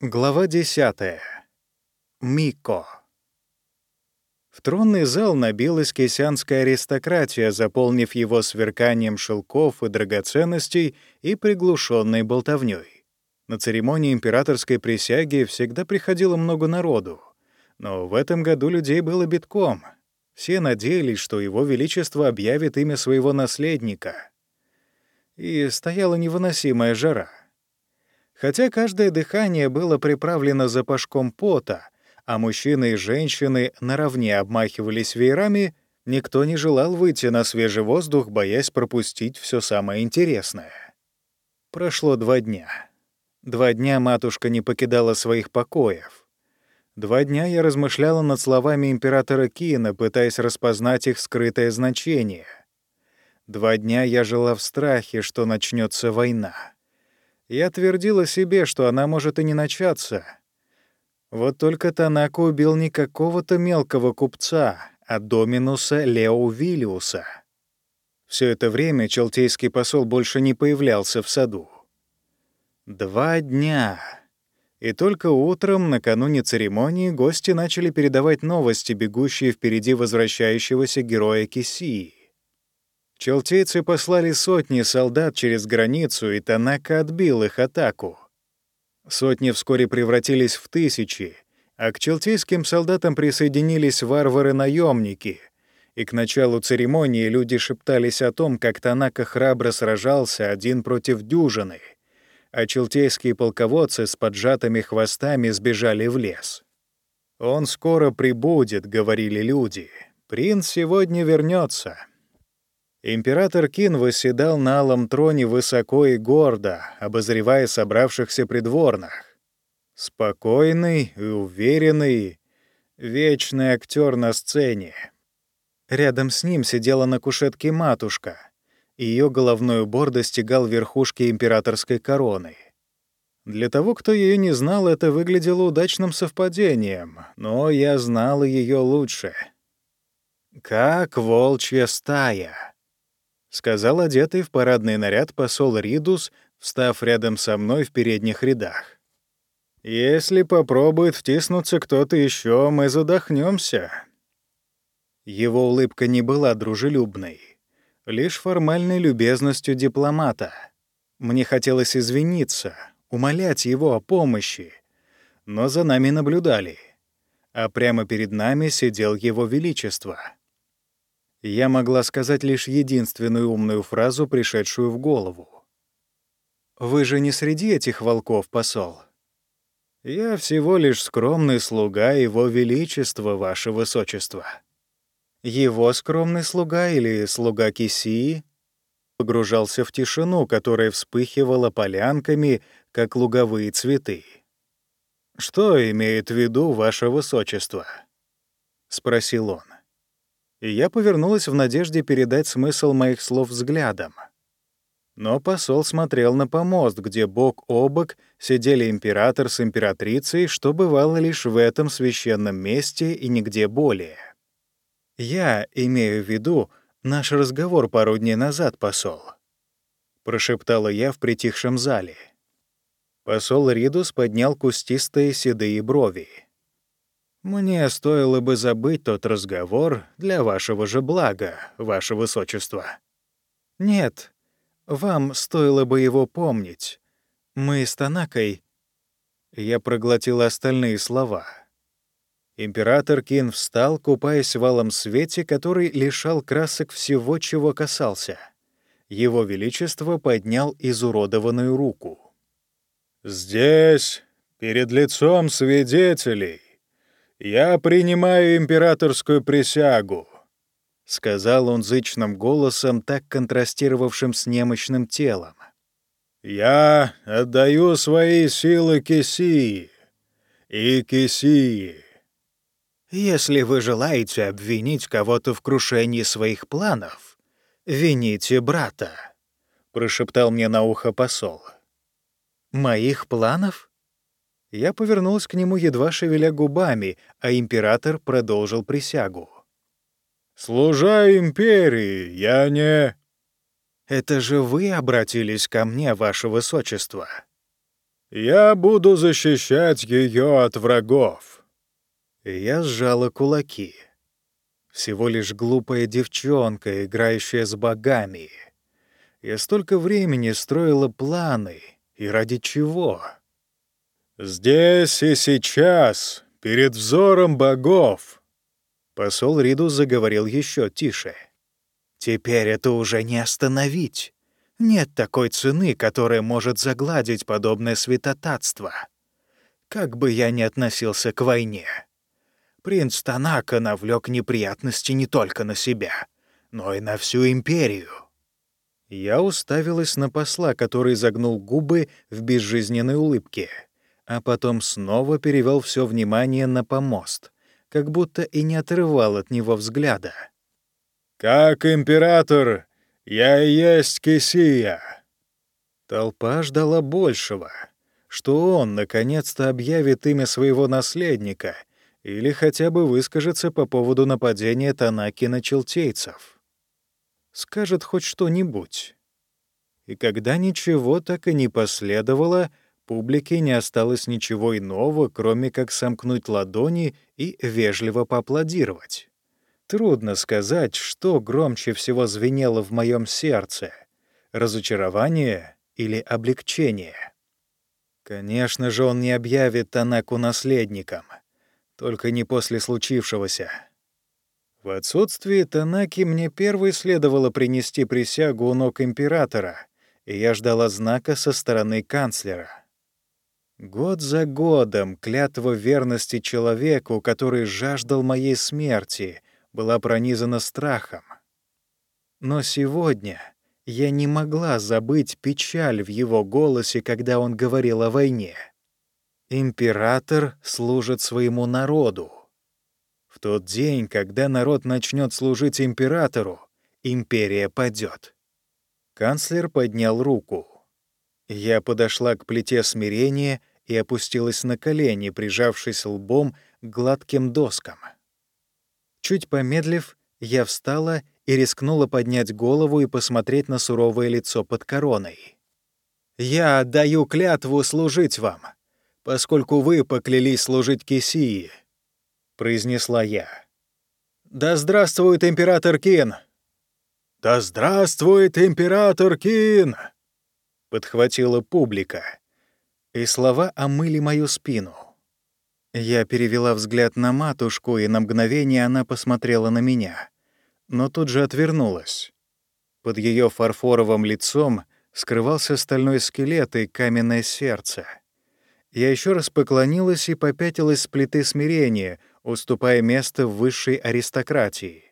Глава 10. Мико. В тронный зал набилась кесянская аристократия, заполнив его сверканием шелков и драгоценностей и приглушенной болтовнёй. На церемонии императорской присяги всегда приходило много народу, но в этом году людей было битком. Все надеялись, что его величество объявит имя своего наследника. И стояла невыносимая жара — Хотя каждое дыхание было приправлено запашком пота, а мужчины и женщины наравне обмахивались веерами, никто не желал выйти на свежий воздух, боясь пропустить все самое интересное. Прошло два дня. Два дня матушка не покидала своих покоев. Два дня я размышляла над словами императора Киена, пытаясь распознать их скрытое значение. Два дня я жила в страхе, что начнется война. Я твердила себе, что она может и не начаться. Вот только Танако убил не какого-то мелкого купца, а Доминуса Лео Виллиуса. Все это время челтейский посол больше не появлялся в саду. Два дня. И только утром, накануне церемонии, гости начали передавать новости, бегущие впереди возвращающегося героя Кисии. Челтейцы послали сотни солдат через границу, и Танака отбил их атаку. Сотни вскоре превратились в тысячи, а к челтейским солдатам присоединились варвары-наемники, и к началу церемонии люди шептались о том, как Танака храбро сражался один против дюжины, а челтейские полководцы с поджатыми хвостами сбежали в лес. «Он скоро прибудет», — говорили люди. «Принц сегодня вернется. Император Кин восседал на алом троне высоко и гордо, обозревая собравшихся придворных. Спокойный и уверенный, вечный актер на сцене. Рядом с ним сидела на кушетке матушка. Ее головной убор достигал верхушки императорской короны. Для того, кто ее не знал, это выглядело удачным совпадением, но я знал ее лучше. Как волчья стая. — сказал одетый в парадный наряд посол Ридус, встав рядом со мной в передних рядах. «Если попробует втиснуться кто-то еще, мы задохнемся. Его улыбка не была дружелюбной, лишь формальной любезностью дипломата. Мне хотелось извиниться, умолять его о помощи, но за нами наблюдали, а прямо перед нами сидел его величество — я могла сказать лишь единственную умную фразу, пришедшую в голову. «Вы же не среди этих волков, посол?» «Я всего лишь скромный слуга Его Величества, Ваше Высочество». Его скромный слуга или слуга Кисии погружался в тишину, которая вспыхивала полянками, как луговые цветы. «Что имеет в виду Ваше Высочество?» — спросил он и я повернулась в надежде передать смысл моих слов взглядом. Но посол смотрел на помост, где бок о бок сидели император с императрицей, что бывало лишь в этом священном месте и нигде более. «Я имею в виду наш разговор пару дней назад, посол», — прошептала я в притихшем зале. Посол Ридус поднял кустистые седые брови. Мне стоило бы забыть тот разговор для вашего же блага, ваше высочество. Нет, вам стоило бы его помнить. Мы с Танакой... Я проглотил остальные слова. Император Кин встал, купаясь в валом свете, который лишал красок всего, чего касался. Его Величество поднял изуродованную руку. «Здесь, перед лицом свидетелей, «Я принимаю императорскую присягу», — сказал он зычным голосом, так контрастировавшим с немощным телом. «Я отдаю свои силы Кисии и Кисии». «Если вы желаете обвинить кого-то в крушении своих планов, вините брата», — прошептал мне на ухо посол. «Моих планов?» Я повернулась к нему, едва шевеля губами, а император продолжил присягу. «Служа империи, я не...» «Это же вы обратились ко мне, ваше высочество». Я буду защищать ее от врагов». Я сжала кулаки. Всего лишь глупая девчонка, играющая с богами. Я столько времени строила планы. И ради чего? «Здесь и сейчас, перед взором богов!» Посол Риду заговорил еще тише. «Теперь это уже не остановить. Нет такой цены, которая может загладить подобное святотатство. Как бы я ни относился к войне. Принц Танака навлек неприятности не только на себя, но и на всю империю. Я уставилась на посла, который загнул губы в безжизненной улыбке, а потом снова перевел все внимание на помост, как будто и не отрывал от него взгляда. «Как император «Я и есть Кисия!» Толпа ждала большего, что он наконец-то объявит имя своего наследника или хотя бы выскажется по поводу нападения Танаки на челтейцев. Скажет хоть что-нибудь. И когда ничего так и не последовало, публике не осталось ничего иного, кроме как сомкнуть ладони и вежливо поаплодировать. Трудно сказать, что громче всего звенело в моем сердце — разочарование или облегчение. Конечно же, он не объявит Танаку наследником, только не после случившегося. В отсутствие Танаки мне первой следовало принести присягу у ног императора, и я ждала знака со стороны канцлера. Год за годом клятва верности человеку, который жаждал моей смерти, была пронизана страхом. Но сегодня я не могла забыть печаль в его голосе, когда он говорил о войне. Император служит своему народу. В тот день, когда народ начнет служить императору, империя падет. Канцлер поднял руку. Я подошла к плите смирения и опустилась на колени, прижавшись лбом к гладким доскам. Чуть помедлив, я встала и рискнула поднять голову и посмотреть на суровое лицо под короной. «Я отдаю клятву служить вам, поскольку вы поклялись служить Кисии», — произнесла я. «Да здравствует император Кин!» «Да здравствует император Кин!» — подхватила публика, и слова омыли мою спину. Я перевела взгляд на матушку, и на мгновение она посмотрела на меня, но тут же отвернулась. Под ее фарфоровым лицом скрывался стальной скелет и каменное сердце. Я еще раз поклонилась и попятилась с плиты смирения, уступая место высшей аристократии.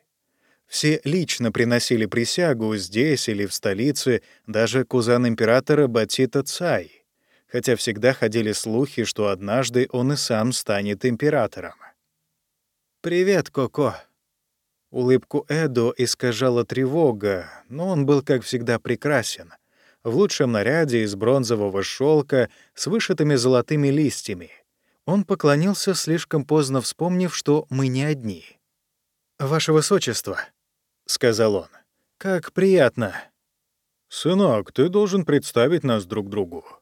Все лично приносили присягу здесь или в столице, даже кузан императора Батита Цай хотя всегда ходили слухи, что однажды он и сам станет императором. «Привет, Коко». Улыбку Эдо искажала тревога, но он был, как всегда, прекрасен. В лучшем наряде из бронзового шелка с вышитыми золотыми листьями. Он поклонился, слишком поздно вспомнив, что мы не одни. «Ваше Высочество», — сказал он, — «как приятно». «Сынок, ты должен представить нас друг другу»,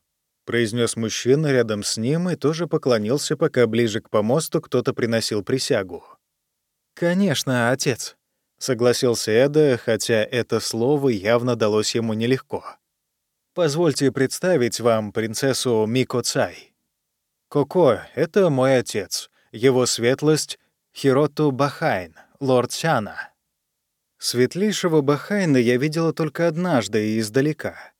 произнес мужчина рядом с ним и тоже поклонился, пока ближе к помосту кто-то приносил присягу. «Конечно, отец», — согласился Эда, хотя это слово явно далось ему нелегко. «Позвольте представить вам принцессу Мико Цай. Коко — это мой отец, его светлость Хироту Бахайн, лорд Сяна». Светлейшего Бахайна я видела только однажды и издалека —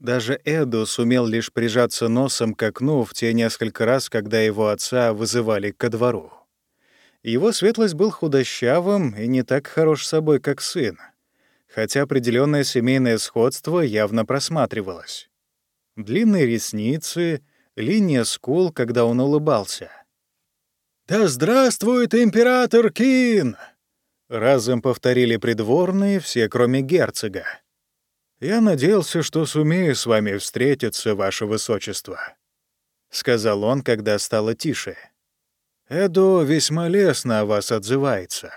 даже Эду сумел лишь прижаться носом к окну в те несколько раз, когда его отца вызывали ко двору. Его светлость был худощавым и не так хорош собой, как сын, хотя определенное семейное сходство явно просматривалось. Длинные ресницы, линия скул, когда он улыбался. «Да здравствует император Кин!» Разом повторили придворные, все кроме герцога. «Я надеялся, что сумею с вами встретиться, ваше высочество», — сказал он, когда стало тише. «Эдо весьма лестно о вас отзывается».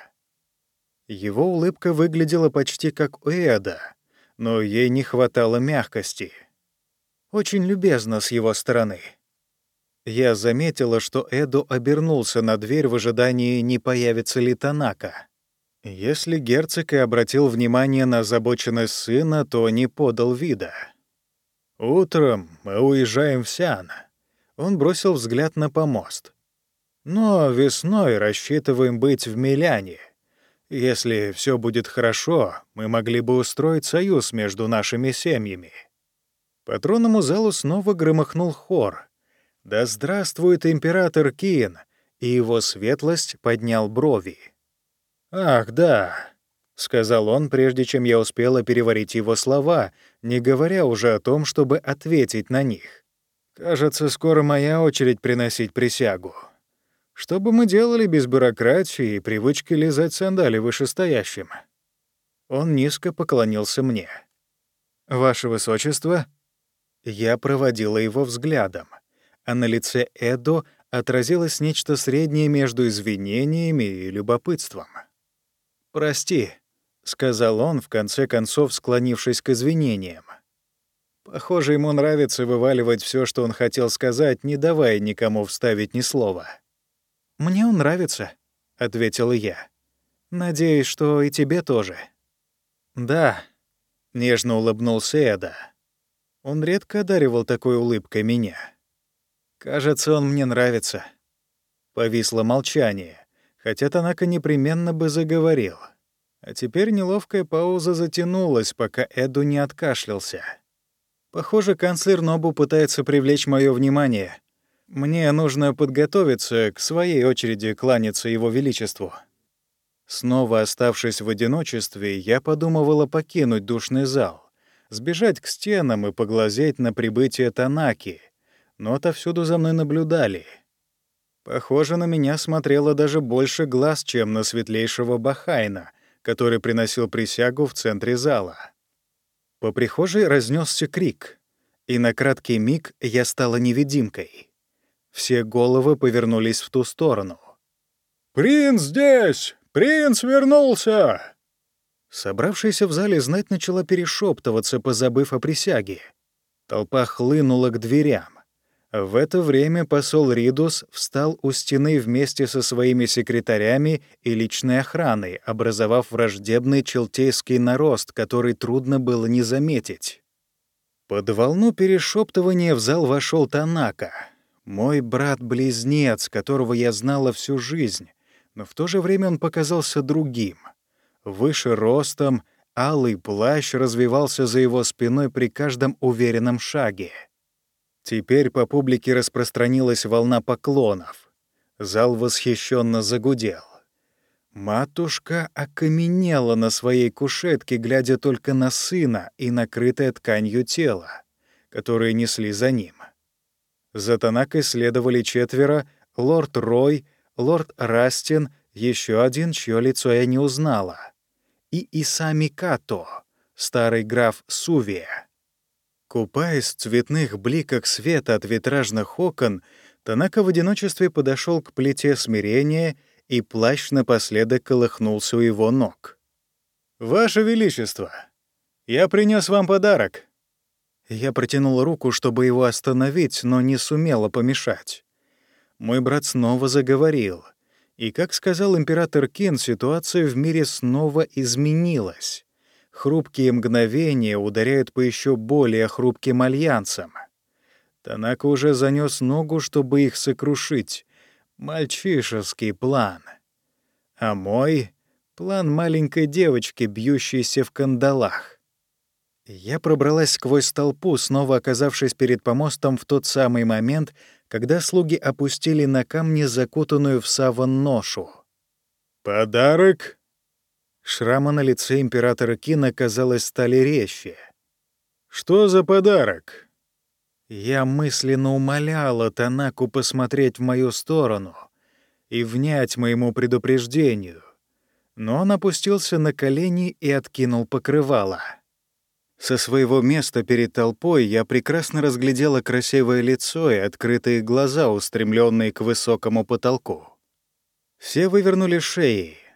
Его улыбка выглядела почти как у Эда, но ей не хватало мягкости. Очень любезно с его стороны. Я заметила, что Эду обернулся на дверь в ожидании, не появится ли Танака. Если герцог и обратил внимание на озабоченность сына, то не подал вида. «Утром мы уезжаем в Сиан». Он бросил взгляд на помост. «Но весной рассчитываем быть в Миляне. Если все будет хорошо, мы могли бы устроить союз между нашими семьями». По тронному залу снова громыхнул хор. «Да здравствует император Кин!» И его светлость поднял брови. «Ах, да», — сказал он, прежде чем я успела переварить его слова, не говоря уже о том, чтобы ответить на них. «Кажется, скоро моя очередь приносить присягу. Что бы мы делали без бюрократии и привычки лизать сандали вышестоящим?» Он низко поклонился мне. «Ваше Высочество?» Я проводила его взглядом, а на лице Эдо отразилось нечто среднее между извинениями и любопытством. «Прости», — сказал он, в конце концов склонившись к извинениям. Похоже, ему нравится вываливать все, что он хотел сказать, не давая никому вставить ни слова. «Мне он нравится», — ответила я. «Надеюсь, что и тебе тоже». «Да», — нежно улыбнулся Эда. Он редко одаривал такой улыбкой меня. «Кажется, он мне нравится». Повисло молчание хотя Танака непременно бы заговорил. А теперь неловкая пауза затянулась, пока Эду не откашлялся. Похоже, канцлер Нобу пытается привлечь мое внимание. Мне нужно подготовиться к своей очереди кланяться его величеству. Снова оставшись в одиночестве, я подумывала покинуть душный зал, сбежать к стенам и поглазеть на прибытие Танаки, но отовсюду за мной наблюдали — Похоже, на меня смотрело даже больше глаз, чем на светлейшего Бахайна, который приносил присягу в центре зала. По прихожей разнесся крик, и на краткий миг я стала невидимкой. Все головы повернулись в ту сторону. «Принц здесь! Принц вернулся!» Собравшаяся в зале знать начала перешептываться, позабыв о присяге. Толпа хлынула к дверям. В это время посол Ридус встал у стены вместе со своими секретарями и личной охраной, образовав враждебный челтейский нарост, который трудно было не заметить. Под волну перешептывания в зал вошел Танака, мой брат-близнец, которого я знала всю жизнь, но в то же время он показался другим. Выше ростом, алый плащ развивался за его спиной при каждом уверенном шаге. Теперь по публике распространилась волна поклонов. Зал восхищенно загудел. Матушка окаменела на своей кушетке, глядя только на сына и накрытое тканью тело, которые несли за ним. За Танакой следовали четверо, лорд Рой, лорд Растин, еще один, чье лицо я не узнала, и Исами Като, старый граф Сувия. Купаясь в цветных бликах света от витражных окон, Танака в одиночестве подошел к плите смирения, и плащ напоследок колыхнулся у его ног. «Ваше Величество, я принес вам подарок». Я протянул руку, чтобы его остановить, но не сумела помешать. Мой брат снова заговорил. И, как сказал император Кин, ситуация в мире снова изменилась. Хрупкие мгновения ударяют по еще более хрупким альянсам. Танака уже занес ногу, чтобы их сокрушить. Мальчишеский план. А мой — план маленькой девочки, бьющейся в кандалах. Я пробралась сквозь толпу, снова оказавшись перед помостом в тот самый момент, когда слуги опустили на камни закутанную в саван ношу. «Подарок Шрамы на лице императора Кина, казалось, стали резче. «Что за подарок?» Я мысленно умоляла Танаку посмотреть в мою сторону и внять моему предупреждению, но он опустился на колени и откинул покрывало. Со своего места перед толпой я прекрасно разглядела красивое лицо и открытые глаза, устремленные к высокому потолку. Все вывернули шеи,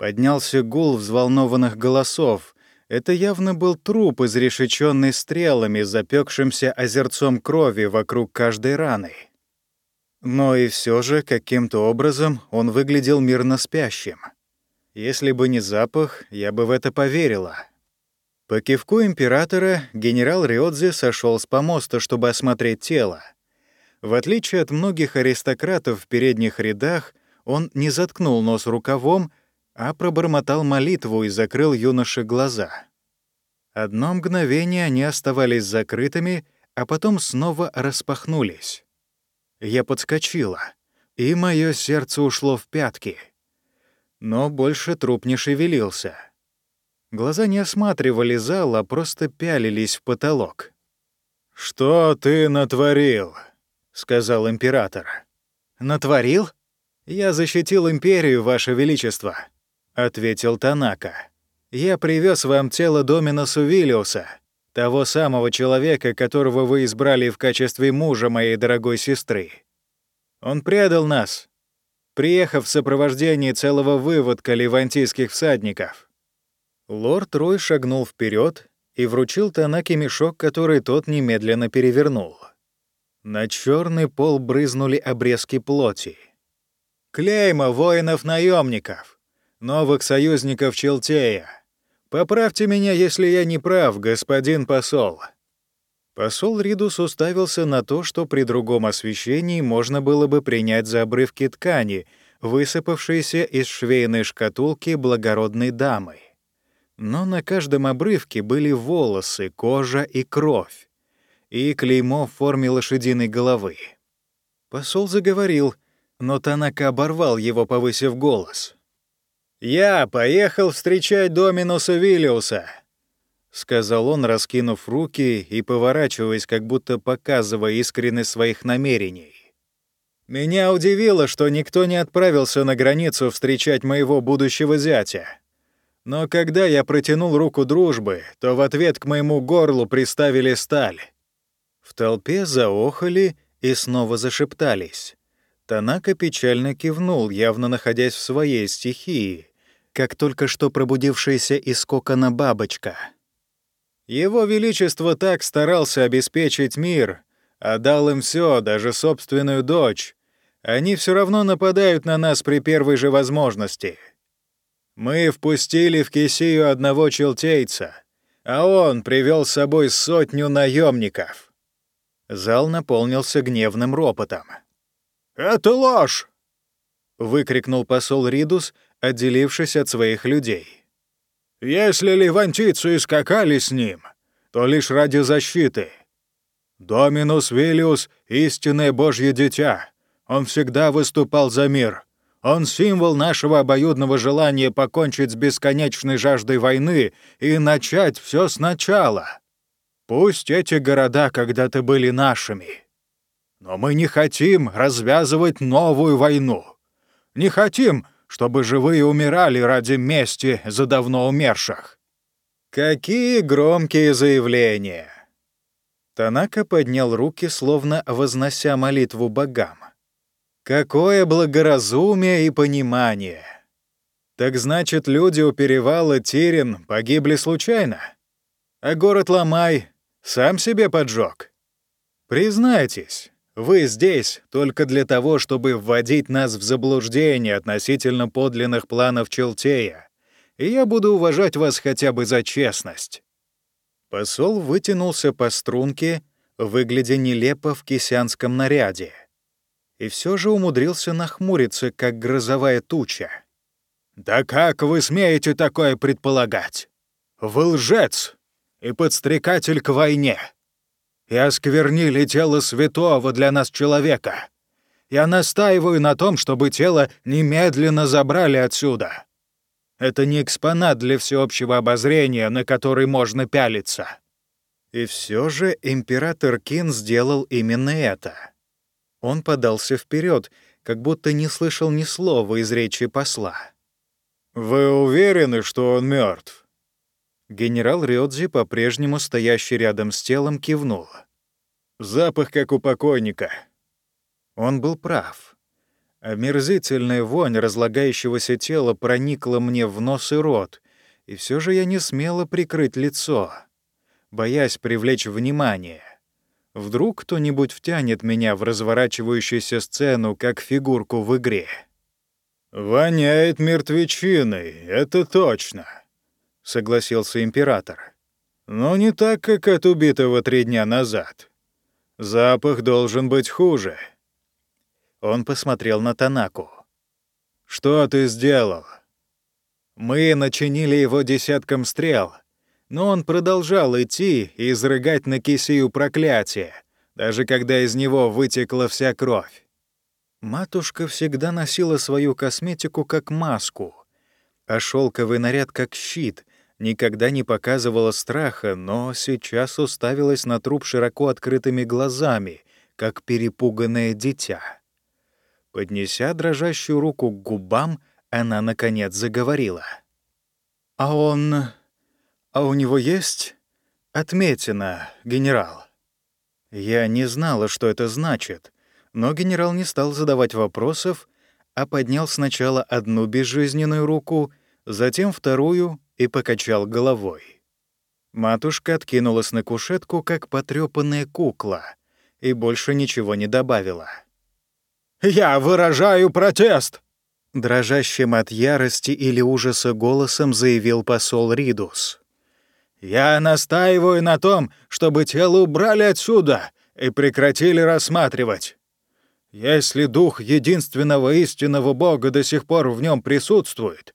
Поднялся гул взволнованных голосов. Это явно был труп, изрешеченный стрелами, запекшимся озерцом крови вокруг каждой раны. Но и все же каким-то образом он выглядел мирно спящим. Если бы не запах, я бы в это поверила. По кивку императора генерал Риодзи сошел с помоста, чтобы осмотреть тело. В отличие от многих аристократов в передних рядах, он не заткнул нос рукавом, а пробормотал молитву и закрыл юноше глаза. Одно мгновение они оставались закрытыми, а потом снова распахнулись. Я подскочила, и мое сердце ушло в пятки. Но больше труп не шевелился. Глаза не осматривали зал, а просто пялились в потолок. «Что ты натворил?» — сказал император. «Натворил? Я защитил империю, Ваше Величество», — ответил Танака. «Я привез вам тело Доминусу Виллиуса, того самого человека, которого вы избрали в качестве мужа моей дорогой сестры. Он предал нас, приехав в сопровождении целого выводка левантийских всадников. Лорд Рой шагнул вперед и вручил Танаке мешок, который тот немедленно перевернул. На черный пол брызнули обрезки плоти. «Клейма воинов наемников, новых союзников Челтея. Поправьте меня, если я не прав, господин посол». Посол Ридус уставился на то, что при другом освещении можно было бы принять за обрывки ткани, высыпавшиеся из швейной шкатулки благородной дамы но на каждом обрывке были волосы, кожа и кровь, и клеймо в форме лошадиной головы. Посол заговорил, но Танака оборвал его, повысив голос. «Я поехал встречать Доминуса Виллиуса», — сказал он, раскинув руки и поворачиваясь, как будто показывая искренность своих намерений. «Меня удивило, что никто не отправился на границу встречать моего будущего зятя. Но когда я протянул руку дружбы, то в ответ к моему горлу приставили сталь. В толпе заохали и снова зашептались. Танака печально кивнул, явно находясь в своей стихии, как только что пробудившаяся из кокона бабочка. Его Величество так старался обеспечить мир, отдал им все, даже собственную дочь. Они все равно нападают на нас при первой же возможности. Мы впустили в Кисию одного челтейца, а он привел с собой сотню наемников. Зал наполнился гневным ропотом. «Это ложь!» — выкрикнул посол Ридус, отделившись от своих людей. «Если левантийцы скакали с ним, то лишь ради защиты. Доминус Виллиус — истинное божье дитя. Он всегда выступал за мир. Он символ нашего обоюдного желания покончить с бесконечной жаждой войны и начать все сначала. Пусть эти города когда-то были нашими. Но мы не хотим развязывать новую войну. Не хотим, чтобы живые умирали ради мести за давно умерших. Какие громкие заявления! Танака поднял руки, словно вознося молитву богам. Какое благоразумие и понимание! Так значит, люди у перевала Тирин погибли случайно? А город Ламай сам себе поджег? Признайтесь, вы здесь только для того, чтобы вводить нас в заблуждение относительно подлинных планов Челтея, и я буду уважать вас хотя бы за честность». Посол вытянулся по струнке, выглядя нелепо в кисянском наряде и все же умудрился нахмуриться, как грозовая туча. «Да как вы смеете такое предполагать? Вы лжец и подстрекатель к войне. И осквернили тело святого для нас человека. Я настаиваю на том, чтобы тело немедленно забрали отсюда. Это не экспонат для всеобщего обозрения, на который можно пялиться». И все же император Кин сделал именно это. Он подался вперед, как будто не слышал ни слова из речи посла. «Вы уверены, что он мертв? Генерал Рёдзи, по-прежнему стоящий рядом с телом, кивнул. «Запах, как у покойника». Он был прав. Омерзительная вонь разлагающегося тела проникла мне в нос и рот, и все же я не смела прикрыть лицо, боясь привлечь внимание. Вдруг кто-нибудь втянет меня в разворачивающуюся сцену, как фигурку в игре. «Воняет мертвечиной, это точно», — согласился император. «Но не так, как от убитого три дня назад. Запах должен быть хуже». Он посмотрел на Танаку. «Что ты сделал?» Мы начинили его десятком стрел, но он продолжал идти и изрыгать на кисию проклятие, даже когда из него вытекла вся кровь. Матушка всегда носила свою косметику как маску, а шелковый наряд как щит, никогда не показывала страха, но сейчас уставилась на труп широко открытыми глазами, как перепуганное дитя. Поднеся дрожащую руку к губам, она, наконец, заговорила. «А он... А у него есть отметина, генерал?» Я не знала, что это значит, но генерал не стал задавать вопросов, а поднял сначала одну безжизненную руку, затем вторую и покачал головой. Матушка откинулась на кушетку, как потрёпанная кукла, и больше ничего не добавила. «Я выражаю протест!» Дрожащим от ярости или ужаса голосом заявил посол Ридус. «Я настаиваю на том, чтобы тело убрали отсюда и прекратили рассматривать. Если дух единственного истинного Бога до сих пор в нем присутствует,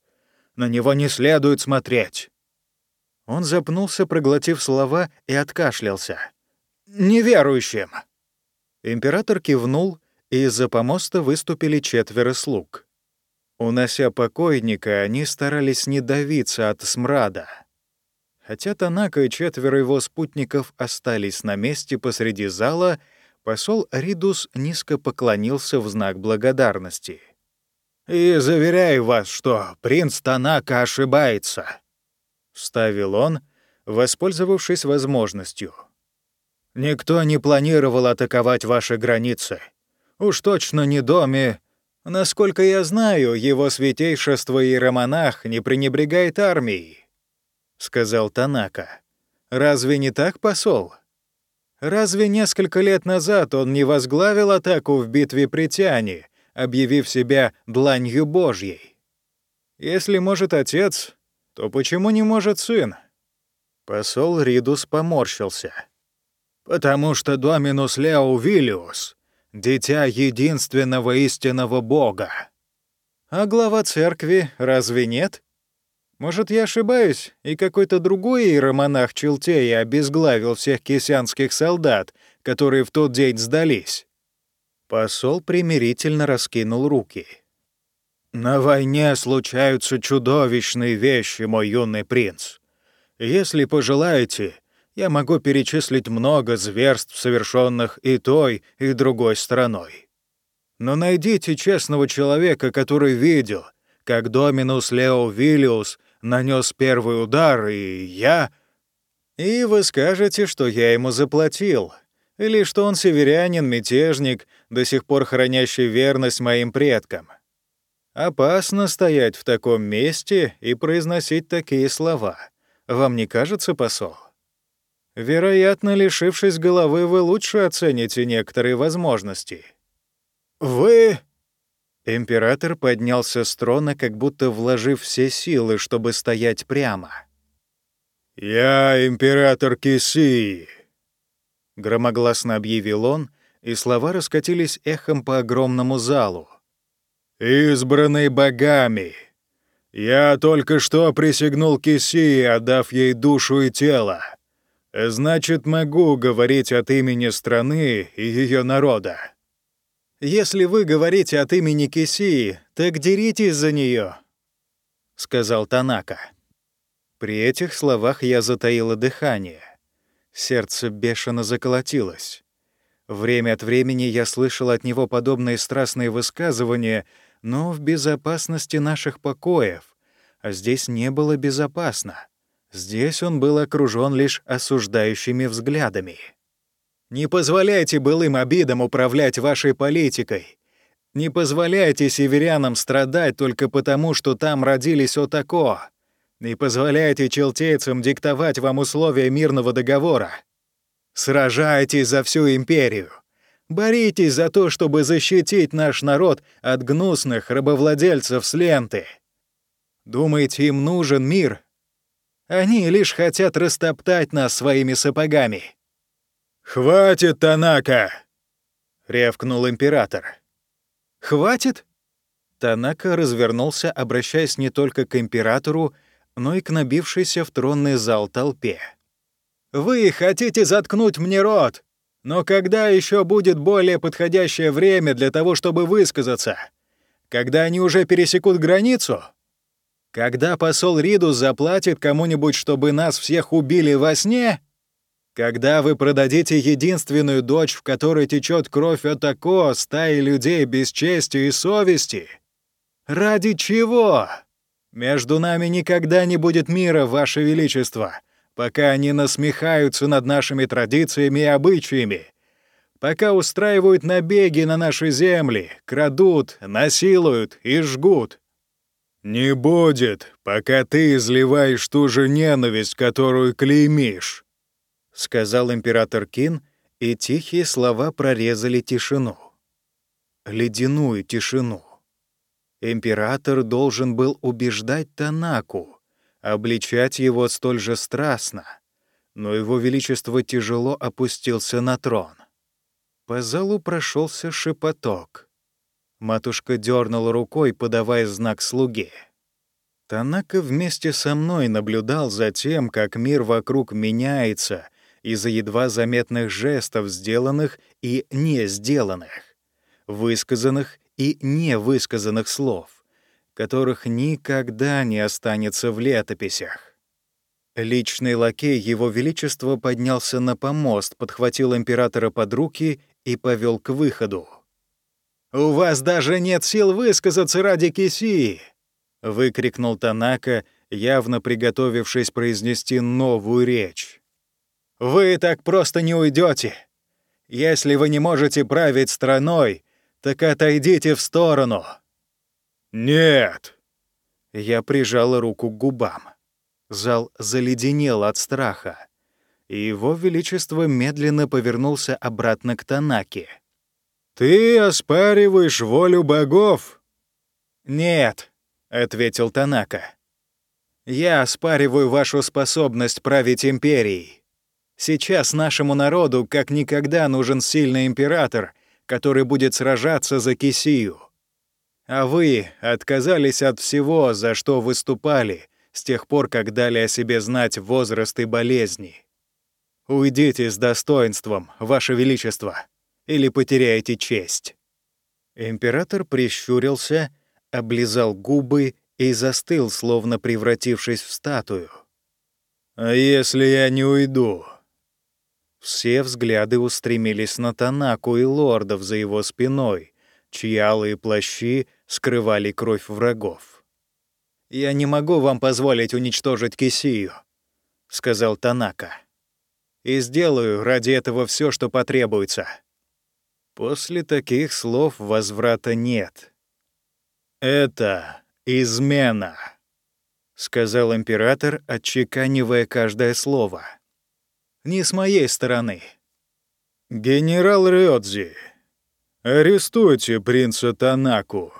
на него не следует смотреть». Он запнулся, проглотив слова, и откашлялся. «Неверующим!» Император кивнул, и из-за помоста выступили четверо слуг. Унося покойника, они старались не давиться от смрада. Хотя Танака и четверо его спутников остались на месте посреди зала, посол Ридус низко поклонился в знак благодарности. «И заверяю вас, что принц Танака ошибается», — вставил он, воспользовавшись возможностью. «Никто не планировал атаковать ваши границы. Уж точно не доме Насколько я знаю, его святейшество иеромонах не пренебрегает армией», — сказал Танака. «Разве не так, посол? Разве несколько лет назад он не возглавил атаку в битве при Тяне, объявив себя дланью Божьей? Если может отец, то почему не может сын?» Посол Ридус поморщился. «Потому что Доминус Лео Виллиус дитя единственного истинного Бога. А глава церкви разве нет? Может, я ошибаюсь, и какой-то другой иеромонах Челтея обезглавил всех кисянских солдат, которые в тот день сдались?» Посол примирительно раскинул руки. «На войне случаются чудовищные вещи, мой юный принц. Если пожелаете, я могу перечислить много зверств, совершенных и той, и другой стороной. Но найдите честного человека, который видел, как Доминус Лео Виллиус нанес первый удар, и я... И вы скажете, что я ему заплатил, или что он северянин, мятежник, до сих пор хранящий верность моим предкам. Опасно стоять в таком месте и произносить такие слова. Вам не кажется, посол? Вероятно, лишившись головы, вы лучше оцените некоторые возможности. Вы... Император поднялся с трона, как будто вложив все силы, чтобы стоять прямо. «Я император Кисии», — громогласно объявил он, и слова раскатились эхом по огромному залу. «Избранный богами, я только что присягнул Кисии, отдав ей душу и тело. Значит, могу говорить от имени страны и ее народа. Если вы говорите от имени Кисии, так деритесь за нее, сказал Танака. При этих словах я затаила дыхание. Сердце бешено заколотилось. Время от времени я слышал от него подобные страстные высказывания, но в безопасности наших покоев, а здесь не было безопасно. Здесь он был окружен лишь осуждающими взглядами. «Не позволяйте былым обидам управлять вашей политикой. Не позволяйте северянам страдать только потому, что там родились отако. Не позволяйте челтейцам диктовать вам условия мирного договора. Сражайтесь за всю империю. Боритесь за то, чтобы защитить наш народ от гнусных рабовладельцев с ленты. Думаете, им нужен мир? Они лишь хотят растоптать нас своими сапогами. «Хватит, Танака!» — рявкнул император. «Хватит?» Танака развернулся, обращаясь не только к императору, но и к набившейся в тронный зал толпе. «Вы хотите заткнуть мне рот, но когда еще будет более подходящее время для того, чтобы высказаться? Когда они уже пересекут границу? Когда посол Ридус заплатит кому-нибудь, чтобы нас всех убили во сне?» Когда вы продадите единственную дочь, в которой течет кровь Отако, стаи людей без чести и совести? Ради чего? Между нами никогда не будет мира, Ваше Величество, пока они насмехаются над нашими традициями и обычаями, пока устраивают набеги на наши земли, крадут, насилуют и жгут. «Не будет, пока ты изливаешь ту же ненависть, которую клеймишь», — сказал император Кин, и тихие слова прорезали тишину. Ледяную тишину. Император должен был убеждать Танаку, обличать его столь же страстно, но его величество тяжело опустился на трон. По залу прошелся шепоток. Матушка дернула рукой, подавая знак слуге. Танака вместе со мной наблюдал за тем, как мир вокруг меняется из-за едва заметных жестов, сделанных и не сделанных, высказанных и невысказанных слов, которых никогда не останется в летописях. Личный лакей Его Величества поднялся на помост, подхватил императора под руки и повел к выходу. «У вас даже нет сил высказаться ради Кисии!» — выкрикнул Танака, явно приготовившись произнести новую речь. Вы так просто не уйдете. Если вы не можете править страной, так отойдите в сторону». «Нет!» Я прижал руку к губам. Зал заледенел от страха, и его величество медленно повернулся обратно к Танаке. «Ты оспариваешь волю богов?» «Нет», — ответил Танака. «Я оспариваю вашу способность править империей. Сейчас нашему народу как никогда нужен сильный император, который будет сражаться за Кисию. А вы отказались от всего, за что выступали, с тех пор, как дали о себе знать возраст и болезни. Уйдите с достоинством, Ваше Величество, или потеряете честь». Император прищурился, облизал губы и застыл, словно превратившись в статую. «А если я не уйду?» Все взгляды устремились на Танаку и лордов за его спиной, чьи алые плащи скрывали кровь врагов. «Я не могу вам позволить уничтожить Кисию», — сказал Танака. «И сделаю ради этого все, что потребуется». После таких слов возврата нет. «Это измена», — сказал император, отчеканивая каждое слово не с моей стороны. «Генерал Рёдзи, арестуйте принца Танаку».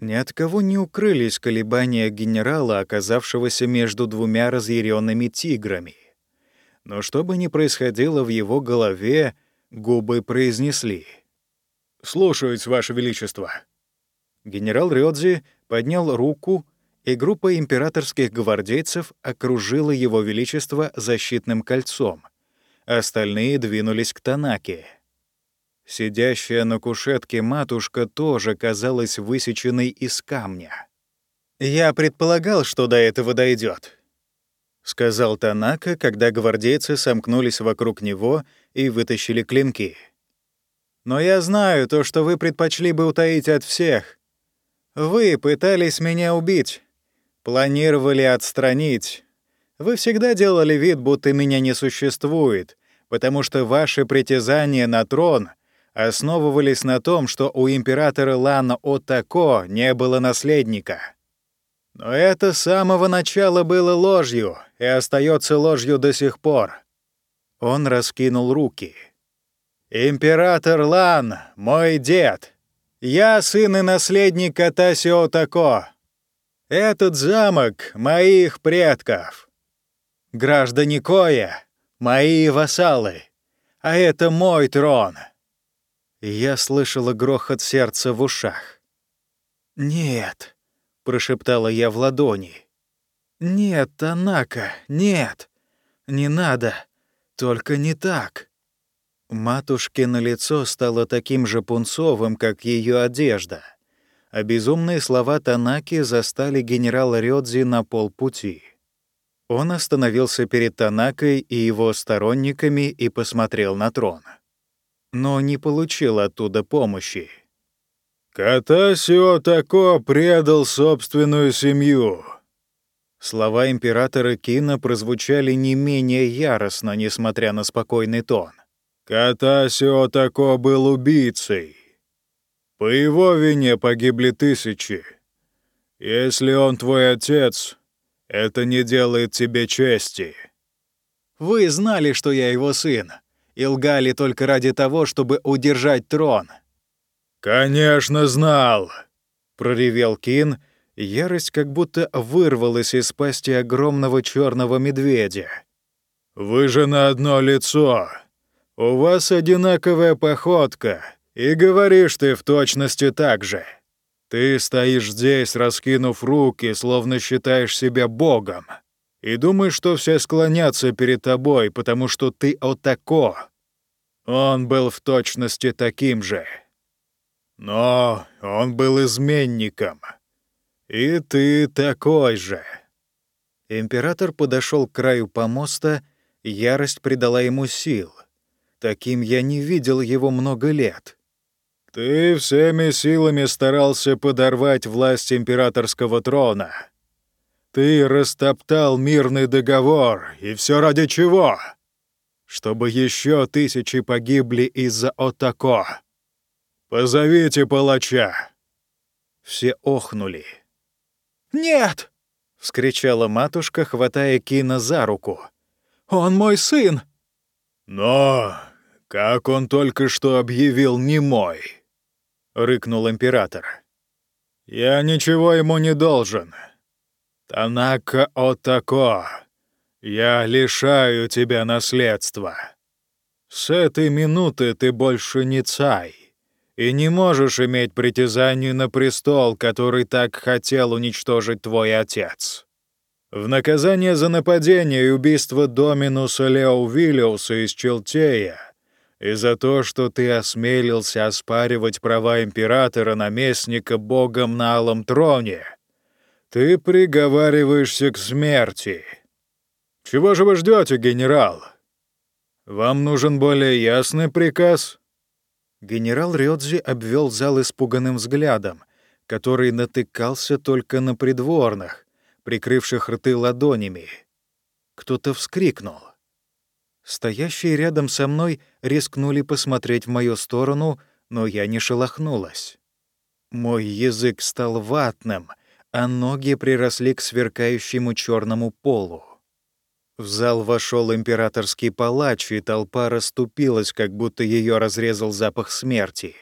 Ни от кого не укрылись колебания генерала, оказавшегося между двумя разъяренными тиграми. Но что бы ни происходило в его голове, губы произнесли. «Слушаюсь, Ваше Величество». Генерал Рёдзи поднял руку и группа императорских гвардейцев окружила его величество защитным кольцом. Остальные двинулись к Танаке. Сидящая на кушетке матушка тоже казалась высеченной из камня. «Я предполагал, что до этого дойдет, сказал Танака, когда гвардейцы сомкнулись вокруг него и вытащили клинки. «Но я знаю то, что вы предпочли бы утаить от всех. Вы пытались меня убить, Планировали отстранить. Вы всегда делали вид, будто меня не существует, потому что ваши притязания на трон основывались на том, что у императора Лана Отако не было наследника. Но это с самого начала было ложью и остается ложью до сих пор. Он раскинул руки. «Император Лан, мой дед! Я сын и наследник Катасио Тако. Этот замок — моих предков. Граждане Коя — мои вассалы, а это мой трон». Я слышала грохот сердца в ушах. «Нет», — прошептала я в ладони. «Нет, Танака, нет, не надо, только не так». Матушкино лицо стало таким же пунцовым, как ее одежда, а безумные слова Танаки застали генерала Рёдзи на полпути. Он остановился перед Танакой и его сторонниками и посмотрел на трон. Но не получил оттуда помощи. «Катасио Тако предал собственную семью», Слова императора Кина прозвучали не менее яростно, несмотря на спокойный тон. «Катасио Тако был убийцей. По его вине погибли тысячи. Если он твой отец, это не делает тебе чести». «Вы знали, что я его сын, и лгали только ради того, чтобы удержать трон». «Конечно знал», — проревел Кин, Ярость как будто вырвалась из пасти огромного черного медведя. «Вы же на одно лицо. У вас одинаковая походка, и говоришь ты в точности так же. Ты стоишь здесь, раскинув руки, словно считаешь себя богом, и думаешь, что все склонятся перед тобой, потому что ты отако. Он был в точности таким же. Но он был изменником». «И ты такой же». Император подошел к краю помоста, ярость придала ему сил. Таким я не видел его много лет. «Ты всеми силами старался подорвать власть императорского трона. Ты растоптал мирный договор, и все ради чего? Чтобы еще тысячи погибли из-за Отако. Позовите палача». Все охнули. «Нет!» — вскричала матушка, хватая Кина за руку. «Он мой сын!» «Но как он только что объявил не мой!» — рыкнул император. «Я ничего ему не должен. Танака Отако, я лишаю тебя наследства. С этой минуты ты больше не цай и не можешь иметь притязаний на престол, который так хотел уничтожить твой отец. В наказание за нападение и убийство Доминуса Лео Виллиуса из Челтея и за то, что ты осмелился оспаривать права императора-наместника богом на алом троне, ты приговариваешься к смерти. Чего же вы ждете, генерал? Вам нужен более ясный приказ?» Генерал Рёдзи обвел зал испуганным взглядом, который натыкался только на придворных, прикрывших рты ладонями. Кто-то вскрикнул. Стоящие рядом со мной рискнули посмотреть в мою сторону, но я не шелохнулась. Мой язык стал ватным, а ноги приросли к сверкающему черному полу. В зал вошел императорский палач, и толпа расступилась, как будто ее разрезал запах смерти.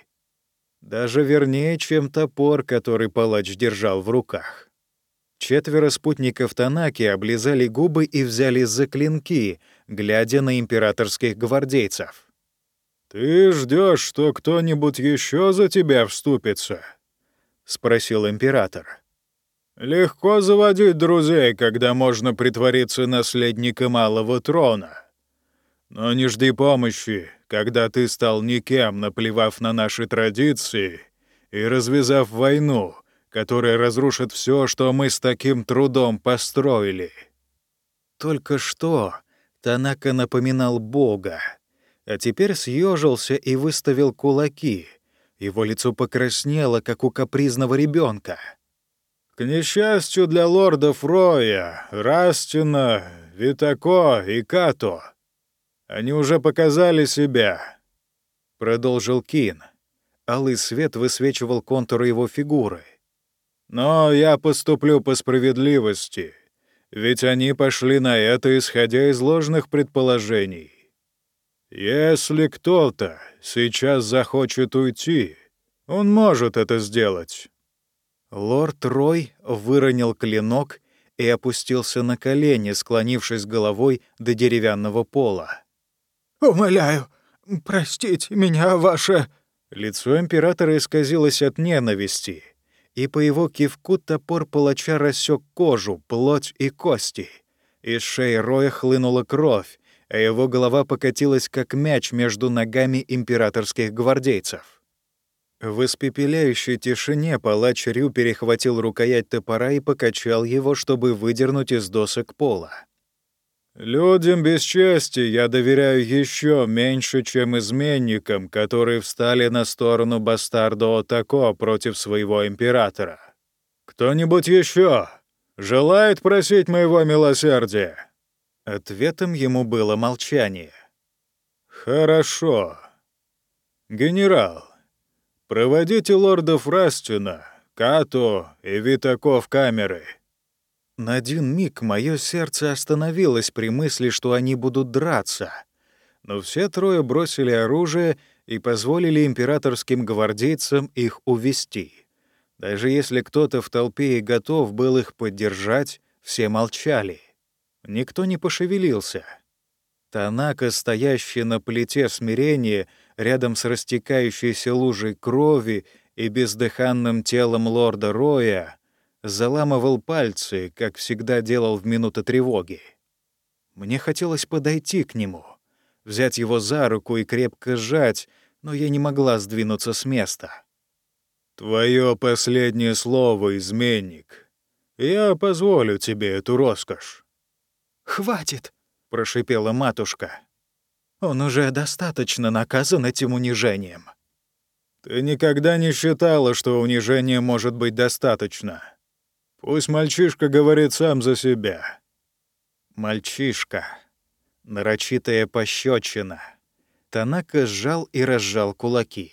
Даже вернее, чем топор, который палач держал в руках. Четверо спутников Танаки облизали губы и взялись за клинки, глядя на императорских гвардейцев. «Ты ждешь, что кто-нибудь еще за тебя вступится?» — спросил император. Легко заводить друзей, когда можно притвориться наследником малого трона. Но не жди помощи, когда ты стал никем, наплевав на наши традиции и развязав войну, которая разрушит все, что мы с таким трудом построили. Только что Танака напоминал Бога, а теперь съежился и выставил кулаки. Его лицо покраснело, как у капризного ребенка. К несчастью для лордов Роя, Растина, Витако и Като, они уже показали себя, — продолжил Кин. Алый свет высвечивал контуры его фигуры. Но я поступлю по справедливости, ведь они пошли на это, исходя из ложных предположений. Если кто-то сейчас захочет уйти, он может это сделать». Лорд Рой выронил клинок и опустился на колени, склонившись головой до деревянного пола. «Умоляю, простите меня, ваше...» Лицо императора исказилось от ненависти, и по его кивку топор палача рассек кожу, плоть и кости. Из шеи Роя хлынула кровь, а его голова покатилась как мяч между ногами императорских гвардейцев. В испепеляющей тишине палач Рю перехватил рукоять топора и покачал его, чтобы выдернуть из досок пола. «Людям без чести я доверяю еще меньше, чем изменникам, которые встали на сторону бастарда Отако против своего императора. Кто-нибудь еще желает просить моего милосердия?» Ответом ему было молчание. «Хорошо. Генерал, Проводите лордов Растина, Като и Витако в камеры». На один миг мое сердце остановилось при мысли, что они будут драться. Но все трое бросили оружие и позволили императорским гвардейцам их увести. Даже если кто-то в толпе и готов был их поддержать, все молчали. Никто не пошевелился. Танака, стоящий на плите смирения, рядом с растекающейся лужей крови и бездыханным телом лорда Роя, заламывал пальцы, как всегда делал в минуты тревоги. Мне хотелось подойти к нему, взять его за руку и крепко сжать, но я не могла сдвинуться с места. «Твое последнее слово, изменник. Я позволю тебе эту роскошь». «Хватит!» — прошипела матушка. Он уже достаточно наказан этим унижением. Ты никогда не считала, что унижения может быть достаточно. Пусть мальчишка говорит сам за себя. Мальчишка. Нарочитая пощечина. Танака сжал и разжал кулаки.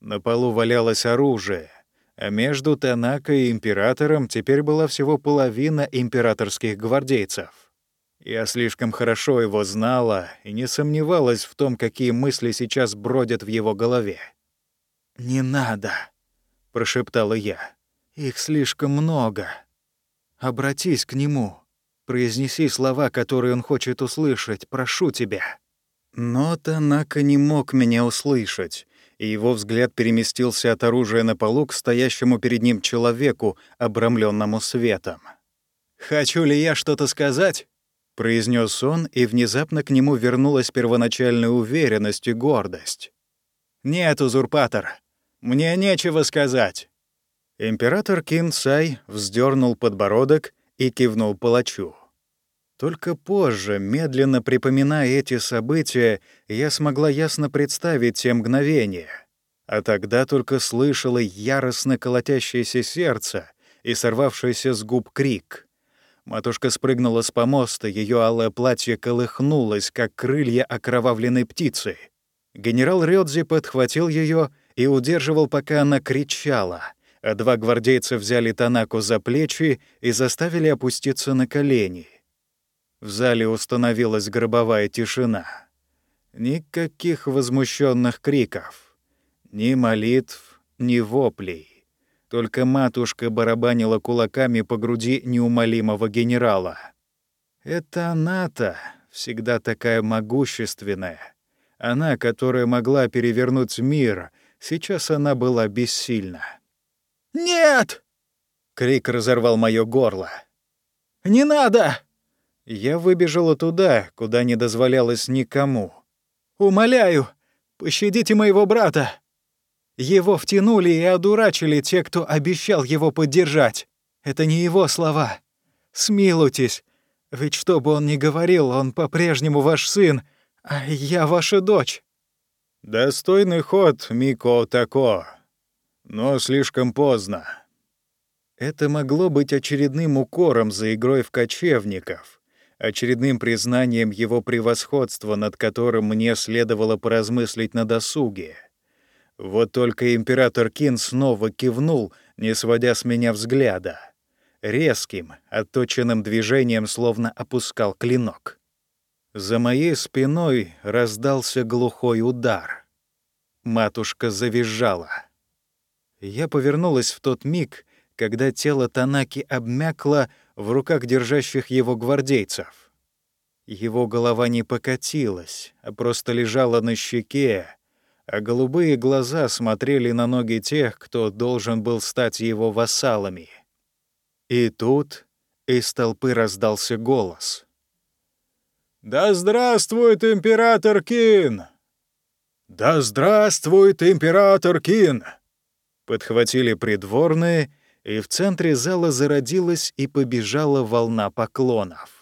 На полу валялось оружие, а между Танака и императором теперь была всего половина императорских гвардейцев. Я слишком хорошо его знала и не сомневалась в том, какие мысли сейчас бродят в его голове. «Не надо», — прошептала я. «Их слишком много. Обратись к нему. Произнеси слова, которые он хочет услышать. Прошу тебя». Но Танака не мог меня услышать, и его взгляд переместился от оружия на полу к стоящему перед ним человеку, обрамленному светом. «Хочу ли я что-то сказать?» произнес он, и внезапно к нему вернулась первоначальная уверенность и гордость. «Нет, узурпатор, мне нечего сказать». Император Кинсай вздернул подбородок и кивнул палачу. Только позже, медленно припоминая эти события, я смогла ясно представить те мгновения. А тогда только слышала яростно колотящееся сердце и сорвавшийся с губ крик — Матушка спрыгнула с помоста, ее алое платье колыхнулось, как крылья окровавленной птицы. Генерал Рёдзи подхватил ее и удерживал, пока она кричала, а два гвардейца взяли Танаку за плечи и заставили опуститься на колени. В зале установилась гробовая тишина. Никаких возмущенных криков, ни молитв, ни воплей. Только матушка барабанила кулаками по груди неумолимого генерала. Это она-то, всегда такая могущественная. Она, которая могла перевернуть мир, сейчас она была бессильна. «Нет!» — крик разорвал моё горло. «Не надо!» Я выбежала туда, куда не дозволялось никому. «Умоляю, пощадите моего брата!» Его втянули и одурачили те, кто обещал его поддержать. Это не его слова. Смилуйтесь, ведь что бы он ни говорил, он по-прежнему ваш сын, а я ваша дочь». «Достойный ход, Мико Тако, но слишком поздно». Это могло быть очередным укором за игрой в кочевников, очередным признанием его превосходства, над которым мне следовало поразмыслить на досуге. Вот только император Кин снова кивнул, не сводя с меня взгляда. Резким, отточенным движением словно опускал клинок. За моей спиной раздался глухой удар. Матушка завизжала. Я повернулась в тот миг, когда тело Танаки обмякло в руках держащих его гвардейцев. Его голова не покатилась, а просто лежала на щеке, а голубые глаза смотрели на ноги тех, кто должен был стать его вассалами. И тут из толпы раздался голос. «Да здравствует император Кин!» «Да здравствует император Кин!» Подхватили придворные, и в центре зала зародилась и побежала волна поклонов.